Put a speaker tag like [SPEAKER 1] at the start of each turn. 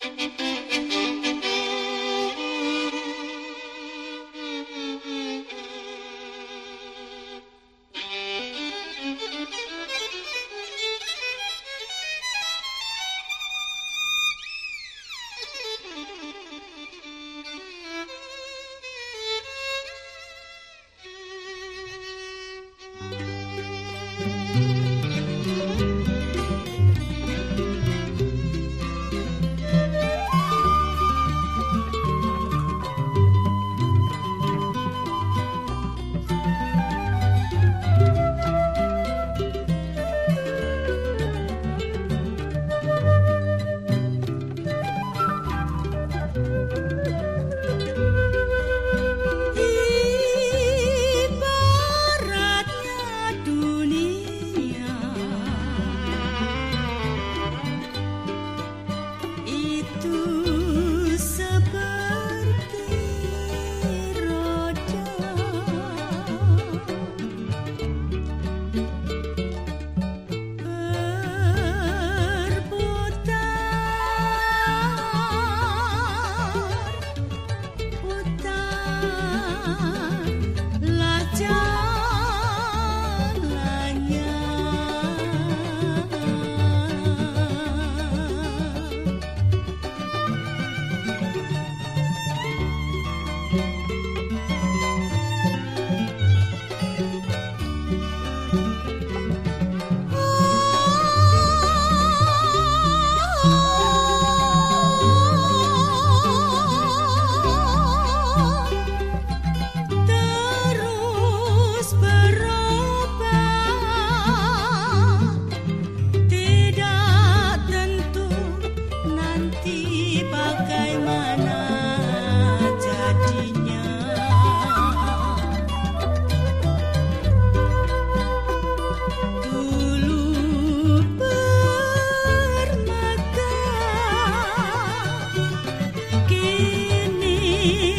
[SPEAKER 1] Thank you. Mm-hmm. see